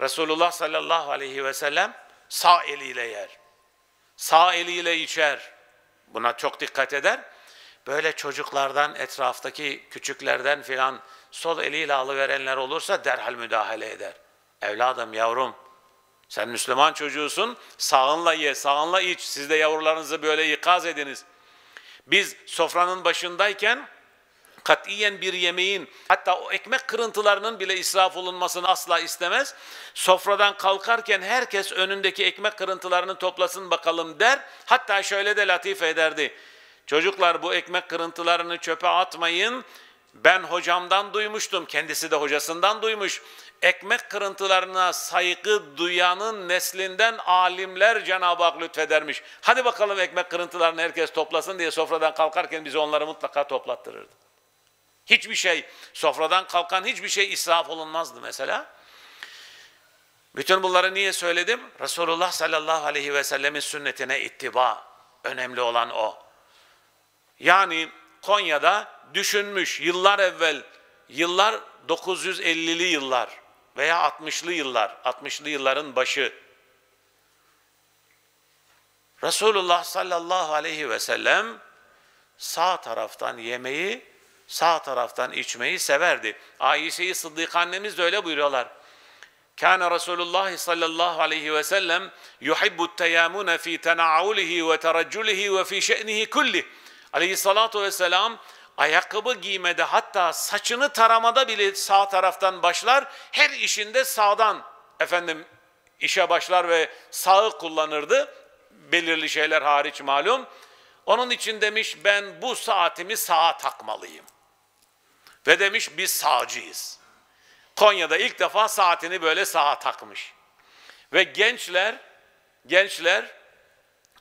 [SPEAKER 1] Resulullah sallallahu aleyhi ve sellem sağ eliyle yer. Sağ eliyle içer. Buna çok dikkat eder. Böyle çocuklardan, etraftaki küçüklerden filan sol eliyle alıverenler olursa derhal müdahale eder. Evladım, yavrum, sen Müslüman çocuğusun, sağınla ye, sağınla iç. Siz de yavrularınızı böyle ikaz ediniz. Biz sofranın başındayken katiyen bir yemeğin hatta o ekmek kırıntılarının bile israf olunmasını asla istemez. Sofradan kalkarken herkes önündeki ekmek kırıntılarını toplasın bakalım der. Hatta şöyle de latife ederdi. Çocuklar bu ekmek kırıntılarını çöpe atmayın. Ben hocamdan duymuştum, kendisi de hocasından duymuş. Ekmek kırıntılarına saygı duyanın neslinden alimler Cenab-ı Hak lütfedermiş. Hadi bakalım ekmek kırıntılarını herkes toplasın diye sofradan kalkarken bizi onları mutlaka toplattırırdı. Hiçbir şey, sofradan kalkan hiçbir şey israf olunmazdı mesela. Bütün bunları niye söyledim? Resulullah sallallahu aleyhi ve sellemin sünnetine ittiba. Önemli olan o. Yani Konya'da düşünmüş yıllar evvel, yıllar 950'li yıllar veya 60'lı yıllar, 60'lı yılların başı. Resulullah sallallahu aleyhi ve sellem sağ taraftan yemeği, sağ taraftan içmeyi severdi. Ayşe-i Sıddık annemiz de öyle buyuruyorlar. Kâne Resulullah sallallahu aleyhi ve sellem yuhibbu teyamune fi tenaulihi ve terecculihi ve fi şe'nihi kulli. Aleyhissalatu vesselam ayakkabı giymede hatta saçını taramada bile sağ taraftan başlar. Her işinde sağdan efendim işe başlar ve sağı kullanırdı. Belirli şeyler hariç malum. Onun için demiş ben bu saatimi sağa takmalıyım. Ve demiş biz sağcıyız. Konya'da ilk defa saatini böyle sağa takmış. Ve gençler, gençler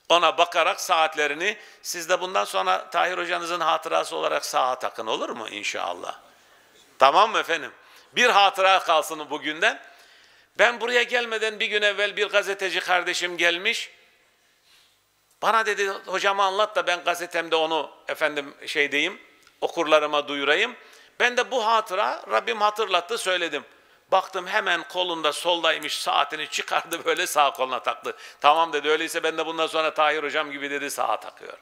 [SPEAKER 1] ona bakarak saatlerini siz de bundan sonra Tahir hocanızın hatırası olarak sağa takın olur mu inşallah? Tamam mı efendim? Bir hatıra kalsın bugünden. Ben buraya gelmeden bir gün evvel bir gazeteci kardeşim gelmiş. Bana dedi hocama anlat da ben gazetemde onu efendim şey diyeyim, okurlarıma duyurayım. Ben de bu hatıra Rabbim hatırlattı söyledim. Baktım hemen kolunda soldaymış saatini çıkardı *laughs* böyle sağ koluna taktı. Tamam dedi öyleyse ben de bundan sonra Tahir hocam gibi dedi sağa takıyor.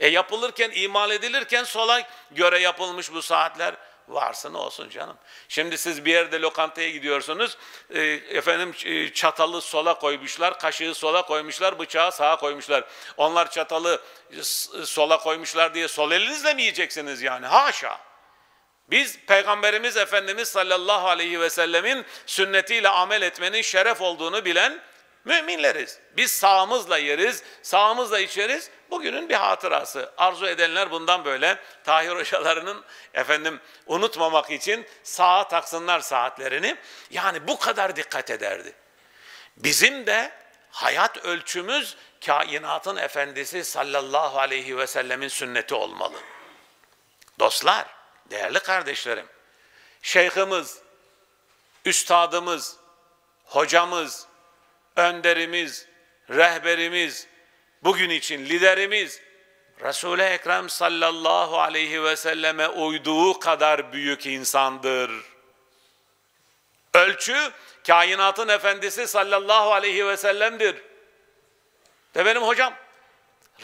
[SPEAKER 1] E yapılırken, imal edilirken sola göre yapılmış bu saatler varsa ne olsun canım. Şimdi siz bir yerde lokantaya gidiyorsunuz, e, efendim e, çatalı sola koymuşlar, kaşığı sola koymuşlar, bıçağı sağa koymuşlar. Onlar çatalı sola koymuşlar diye sol elinizle mi yiyeceksiniz yani? Haşa. Biz Peygamberimiz Efendimiz sallallahu aleyhi ve sellemin sünnetiyle amel etmenin şeref olduğunu bilen müminleriz. Biz sağımızla yeriz, sağımızla içeriz. Bugünün bir hatırası. Arzu edenler bundan böyle Tahir hocalarının efendim unutmamak için sağa taksınlar saatlerini. Yani bu kadar dikkat ederdi. Bizim de hayat ölçümüz kainatın efendisi sallallahu aleyhi ve sellemin sünneti olmalı. Dostlar, Değerli kardeşlerim, şeyhimiz, üstadımız, hocamız, önderimiz, rehberimiz, bugün için liderimiz, Resul-i Ekrem sallallahu aleyhi ve selleme uyduğu kadar büyük insandır. Ölçü, kainatın efendisi sallallahu aleyhi ve sellem'dir. Ve benim hocam,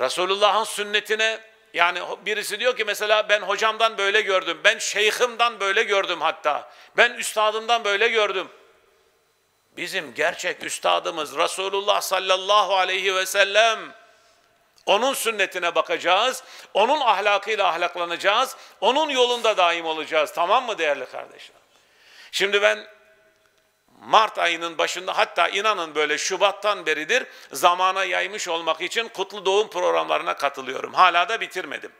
[SPEAKER 1] Resulullah'ın sünnetine yani birisi diyor ki mesela ben hocamdan böyle gördüm, ben şeyhimden böyle gördüm hatta, ben üstadımdan böyle gördüm. Bizim gerçek üstadımız Resulullah sallallahu aleyhi ve sellem. Onun sünnetine bakacağız, onun ahlakıyla ahlaklanacağız, onun yolunda daim olacağız. Tamam mı değerli kardeşler? Şimdi ben Mart ayının başında hatta inanın böyle Şubat'tan beridir zamana yaymış olmak için kutlu doğum programlarına katılıyorum. Hala da bitirmedim.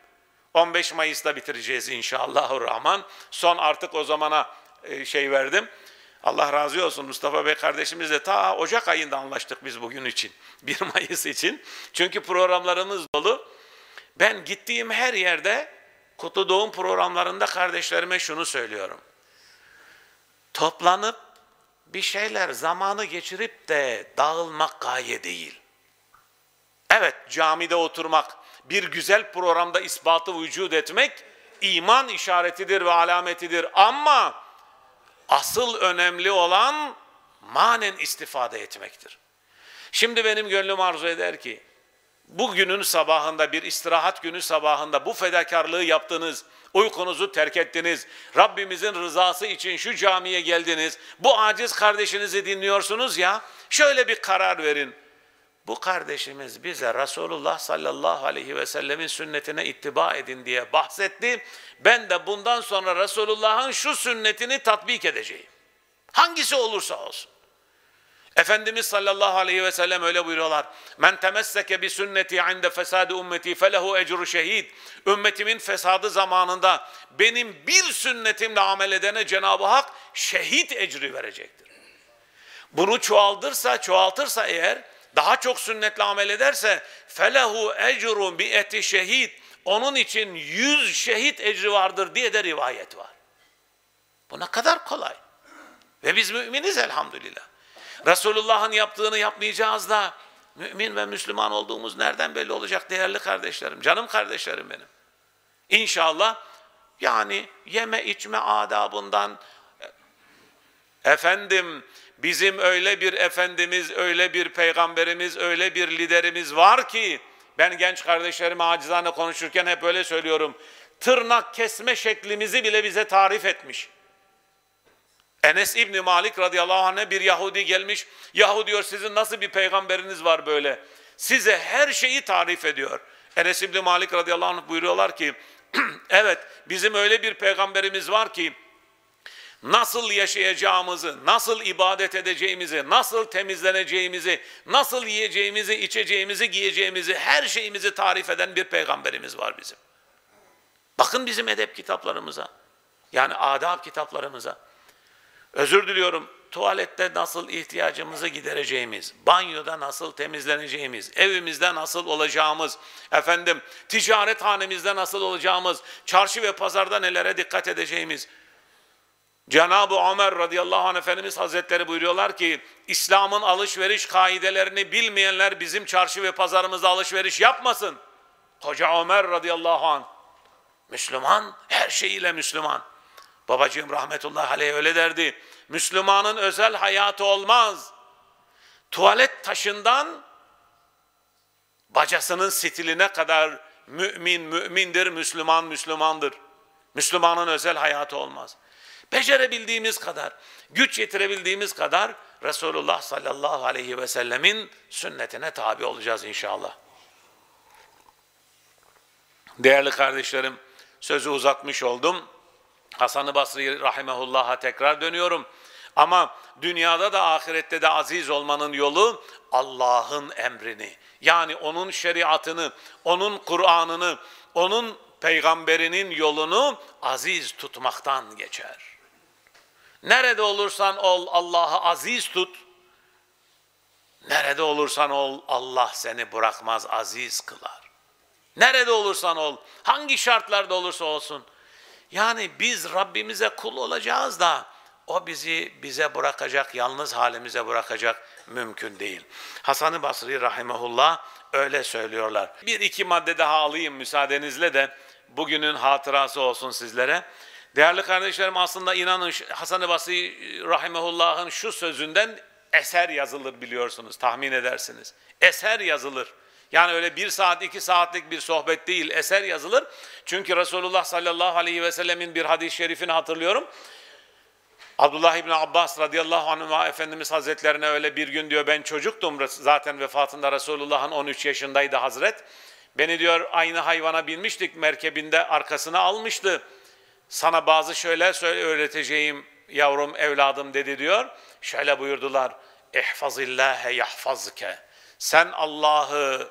[SPEAKER 1] 15 Mayıs'ta bitireceğiz inşallahurrahman. Son artık o zamana e, şey verdim. Allah razı olsun Mustafa Bey kardeşimizle ta Ocak ayında anlaştık biz bugün için. *laughs* 1 Mayıs için. Çünkü programlarımız dolu. Ben gittiğim her yerde kutlu doğum programlarında kardeşlerime şunu söylüyorum. Toplanıp bir şeyler zamanı geçirip de dağılmak gaye değil. Evet camide oturmak, bir güzel programda ispatı vücut etmek iman işaretidir ve alametidir. Ama asıl önemli olan manen istifade etmektir. Şimdi benim gönlüm arzu eder ki bugünün sabahında bir istirahat günü sabahında bu fedakarlığı yaptınız, uykunuzu terk ettiniz, Rabbimizin rızası için şu camiye geldiniz, bu aciz kardeşinizi dinliyorsunuz ya, şöyle bir karar verin. Bu kardeşimiz bize Resulullah sallallahu aleyhi ve sellemin sünnetine ittiba edin diye bahsetti. Ben de bundan sonra Resulullah'ın şu sünnetini tatbik edeceğim. Hangisi olursa olsun. Efendimiz sallallahu aleyhi ve sellem öyle buyuruyorlar. Men temesseke bi sünneti inde fesadi ümmeti felehu ecru şehid. Ümmetimin fesadı zamanında benim bir sünnetimle amel edene Cenab-ı Hak şehit ecri verecektir. Bunu çoğaltırsa, çoğaltırsa eğer daha çok sünnetle amel ederse felehu ecrun bi eti şehit onun için yüz şehit ecri vardır diye de rivayet var. Bu ne kadar kolay. Ve biz müminiz elhamdülillah. Resulullah'ın yaptığını yapmayacağız da mümin ve Müslüman olduğumuz nereden belli olacak değerli kardeşlerim, canım kardeşlerim benim. İnşallah yani yeme içme adabından efendim bizim öyle bir efendimiz, öyle bir peygamberimiz, öyle bir liderimiz var ki ben genç kardeşlerime acizane konuşurken hep öyle söylüyorum. Tırnak kesme şeklimizi bile bize tarif etmiş. Enes İbni Malik radıyallahu anh'e bir Yahudi gelmiş. Yahu diyor sizin nasıl bir peygamberiniz var böyle? Size her şeyi tarif ediyor. Enes İbni Malik radıyallahu anh buyuruyorlar ki *clears throat* evet bizim öyle bir peygamberimiz var ki nasıl yaşayacağımızı, nasıl ibadet edeceğimizi, nasıl temizleneceğimizi, nasıl yiyeceğimizi, içeceğimizi, giyeceğimizi, her şeyimizi tarif eden bir peygamberimiz var bizim. Bakın bizim edep kitaplarımıza, yani adab kitaplarımıza. Özür diliyorum, tuvalette nasıl ihtiyacımızı gidereceğimiz, banyoda nasıl temizleneceğimiz, evimizde nasıl olacağımız, efendim ticaret hanemizde nasıl olacağımız, çarşı ve pazarda nelere dikkat edeceğimiz, Cenab-ı Ömer radıyallahu anh Efendimiz Hazretleri buyuruyorlar ki İslam'ın alışveriş kaidelerini bilmeyenler bizim çarşı ve pazarımızda alışveriş yapmasın. Hoca Ömer radıyallahu anh Müslüman her şeyiyle Müslüman. Babacığım rahmetullahi aleyh öyle derdi. Müslümanın özel hayatı olmaz. Tuvalet taşından bacasının stiline kadar mümin mümindir, Müslüman Müslümandır. Müslümanın özel hayatı olmaz. Becerebildiğimiz kadar, güç yetirebildiğimiz kadar Resulullah sallallahu aleyhi ve sellemin sünnetine tabi olacağız inşallah. Değerli kardeşlerim, sözü uzatmış oldum. Hasan-ı Basri rahimehullah'a tekrar dönüyorum. Ama dünyada da ahirette de aziz olmanın yolu Allah'ın emrini. Yani onun şeriatını, onun Kur'an'ını, onun peygamberinin yolunu aziz tutmaktan geçer. Nerede olursan ol Allah'ı aziz tut. Nerede olursan ol Allah seni bırakmaz aziz kılar. Nerede olursan ol, hangi şartlarda olursa olsun. Yani biz Rabbimize kul olacağız da o bizi bize bırakacak, yalnız halimize bırakacak mümkün değil. Hasan-ı Basri rahimehullah öyle söylüyorlar. Bir iki madde daha alayım müsaadenizle de bugünün hatırası olsun sizlere. Değerli kardeşlerim aslında inanın Hasan-ı Basri Rahimehullah'ın şu sözünden eser yazılır biliyorsunuz, tahmin edersiniz. Eser yazılır. Yani öyle bir saat, iki saatlik bir sohbet değil, eser yazılır. Çünkü Resulullah sallallahu aleyhi ve sellemin bir hadis-i şerifini hatırlıyorum. Abdullah İbni Abbas radıyallahu anh Efendimiz Hazretlerine öyle bir gün diyor ben çocuktum zaten vefatında Resulullah'ın 13 yaşındaydı Hazret. Beni diyor aynı hayvana binmiştik merkebinde arkasına almıştı sana bazı şeyler söyle öğreteceğim yavrum evladım dedi diyor. Şöyle buyurdular. İhfazillâhe yahfazke. Sen Allah'ı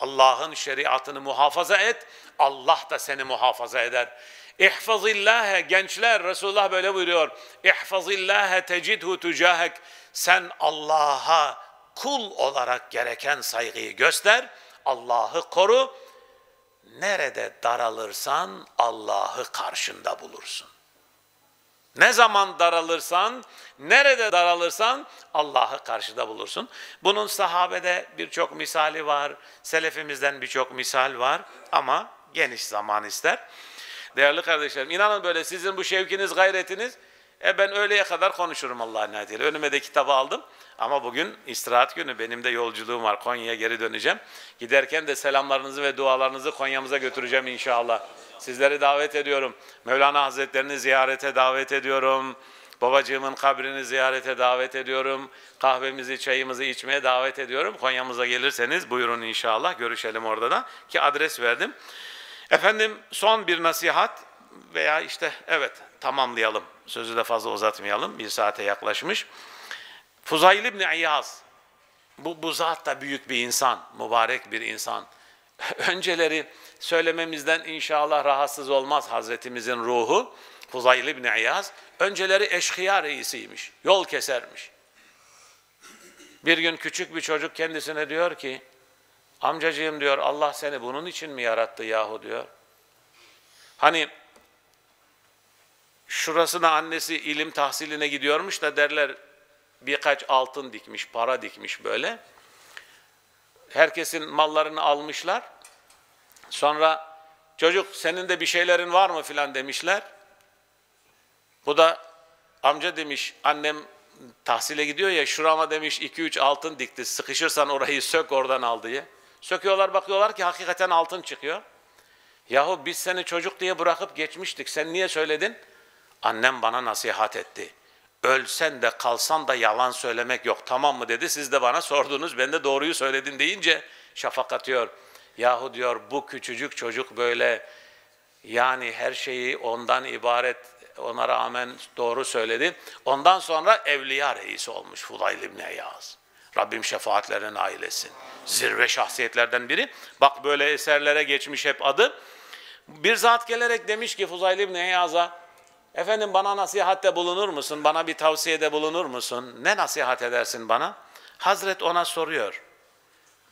[SPEAKER 1] Allah'ın şeriatını muhafaza et. Allah da seni muhafaza eder. İhfazillâhe gençler Resulullah böyle buyuruyor. İhfazillâhe tecidhu tücahek. Sen Allah'a kul olarak gereken saygıyı göster. Allah'ı koru. Nerede daralırsan Allah'ı karşında bulursun. Ne zaman daralırsan, nerede daralırsan Allah'ı karşıda bulursun. Bunun sahabede birçok misali var, selefimizden birçok misal var ama geniş zaman ister. Değerli kardeşlerim, inanın böyle sizin bu şevkiniz, gayretiniz, e ben öğleye kadar konuşurum Allah'ın izniyle. Önüme de kitabı aldım ama bugün istirahat günü, benim de yolculuğum var, Konya'ya geri döneceğim. Giderken de selamlarınızı ve dualarınızı Konya'mıza götüreceğim inşallah. Sizleri davet ediyorum. Mevlana Hazretlerini ziyarete davet ediyorum. Babacığımın kabrini ziyarete davet ediyorum. Kahvemizi, çayımızı içmeye davet ediyorum. Konya'mıza gelirseniz buyurun inşallah. Görüşelim orada da. Ki adres verdim. Efendim son bir nasihat veya işte evet tamamlayalım. Sözü de fazla uzatmayalım. Bir saate yaklaşmış. Fuzayl İbni İyaz. Bu, bu zat da büyük bir insan. Mübarek bir insan. *laughs* Önceleri söylememizden inşallah rahatsız olmaz Hazretimizin ruhu. Fuzayl İbni İyaz. Önceleri eşkıya reisiymiş. Yol kesermiş. Bir gün küçük bir çocuk kendisine diyor ki amcacığım diyor Allah seni bunun için mi yarattı yahu diyor. Hani şurasına annesi ilim tahsiline gidiyormuş da derler birkaç altın dikmiş, para dikmiş böyle. Herkesin mallarını almışlar. Sonra çocuk senin de bir şeylerin var mı filan demişler. Bu da amca demiş annem tahsile gidiyor ya şurama demiş 2-3 altın dikti sıkışırsan orayı sök oradan al diye. Söküyorlar bakıyorlar ki hakikaten altın çıkıyor. Yahu biz seni çocuk diye bırakıp geçmiştik sen niye söyledin? Annem bana nasihat etti. Ölsen de kalsan da yalan söylemek yok tamam mı dedi. Siz de bana sordunuz ben de doğruyu söyledim deyince şafak atıyor. Yahu diyor bu küçücük çocuk böyle yani her şeyi ondan ibaret ona rağmen doğru söyledi. Ondan sonra evliya reisi olmuş Fudayl İbni Eyaz. Rabbim şefaatlerine ailesin. Zirve şahsiyetlerden biri. Bak böyle eserlere geçmiş hep adı. Bir zat gelerek demiş ki Fuzayl İbni Eyaz'a efendim bana nasihatte bulunur musun? Bana bir tavsiyede bulunur musun? Ne nasihat edersin bana? Hazret ona soruyor.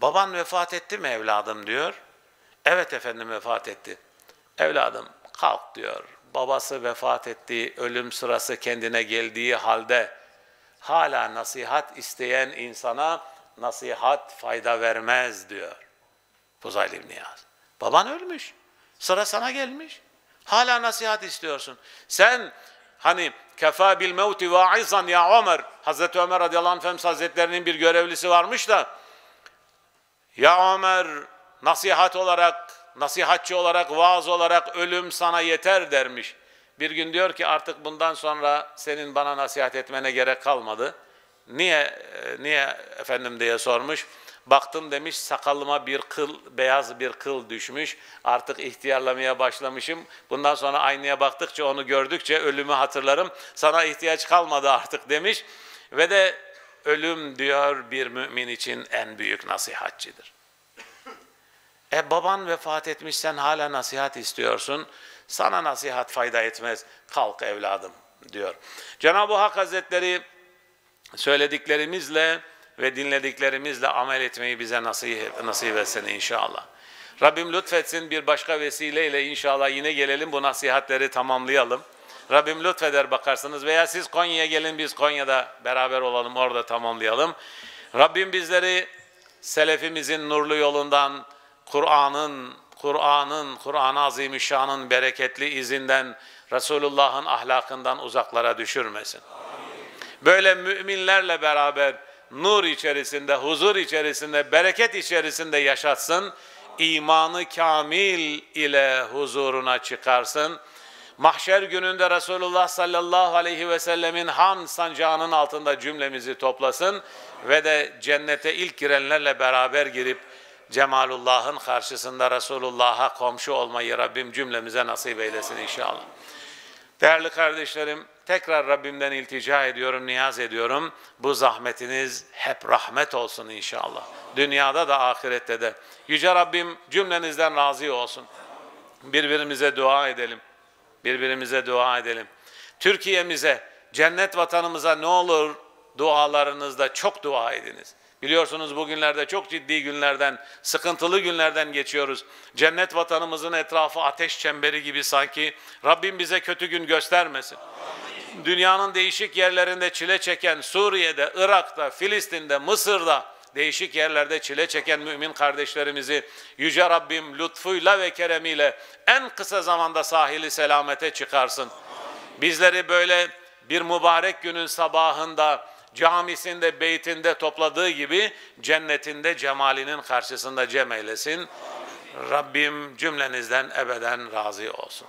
[SPEAKER 1] Baban vefat etti mi evladım diyor. Evet efendim vefat etti. Evladım kalk diyor. Babası vefat ettiği, ölüm sırası kendine geldiği halde hala nasihat isteyen insana nasihat fayda vermez diyor. Fuzayl İbni Yaz. Baban ölmüş. Sıra sana gelmiş. Hala nasihat istiyorsun. Sen hani kefa bil mevti vaizan ya Ömer. Hazreti Ömer radıyallahu anh Efendimiz Hazretlerinin bir görevlisi varmış da ya Ömer nasihat olarak, nasihatçi olarak, vaaz olarak ölüm sana yeter dermiş. Bir gün diyor ki artık bundan sonra senin bana nasihat etmene gerek kalmadı. Niye niye efendim diye sormuş. Baktım demiş sakalıma bir kıl, beyaz bir kıl düşmüş. Artık ihtiyarlamaya başlamışım. Bundan sonra aynaya baktıkça onu gördükçe ölümü hatırlarım. Sana ihtiyaç kalmadı artık demiş. Ve de ölüm diyor bir mümin için en büyük nasihatçidir. E baban vefat etmiş sen hala nasihat istiyorsun. Sana nasihat fayda etmez. Kalk evladım diyor. Cenab-ı Hak Hazretleri söylediklerimizle ve dinlediklerimizle amel etmeyi bize nasip, nasip etsin inşallah. Rabbim lütfetsin bir başka vesileyle inşallah yine gelelim bu nasihatleri tamamlayalım. Rabbim lütfeder bakarsınız veya siz Konya'ya gelin biz Konya'da beraber olalım orada tamamlayalım. Rabbim bizleri selefimizin nurlu yolundan, Kur'an'ın, Kur'an'ın, Kur'an-ı Azimüşşan'ın bereketli izinden, Resulullah'ın ahlakından uzaklara düşürmesin. Böyle müminlerle beraber nur içerisinde, huzur içerisinde, bereket içerisinde yaşatsın. İmanı kamil ile huzuruna çıkarsın mahşer gününde Resulullah sallallahu aleyhi ve sellemin ham sancağının altında cümlemizi toplasın ve de cennete ilk girenlerle beraber girip Cemalullah'ın karşısında Resulullah'a komşu olmayı Rabbim cümlemize nasip eylesin inşallah. Değerli kardeşlerim, tekrar Rabbimden iltica ediyorum, niyaz ediyorum. Bu zahmetiniz hep rahmet olsun inşallah. Dünyada da ahirette de. Yüce Rabbim cümlenizden razı olsun. Birbirimize dua edelim Birbirimize dua edelim. Türkiye'mize, cennet vatanımıza ne olur dualarınızda çok dua ediniz. Biliyorsunuz bugünlerde çok ciddi günlerden, sıkıntılı günlerden geçiyoruz. Cennet vatanımızın etrafı ateş çemberi gibi sanki. Rabbim bize kötü gün göstermesin. Dünyanın değişik yerlerinde çile çeken Suriye'de, Irak'ta, Filistin'de, Mısır'da değişik yerlerde çile çeken mümin kardeşlerimizi Yüce Rabbim lütfuyla ve keremiyle en kısa zamanda sahili selamete çıkarsın. Bizleri böyle bir mübarek günün sabahında camisinde, beytinde topladığı gibi cennetinde cemalinin karşısında cem eylesin. Rabbim cümlenizden ebeden razı olsun.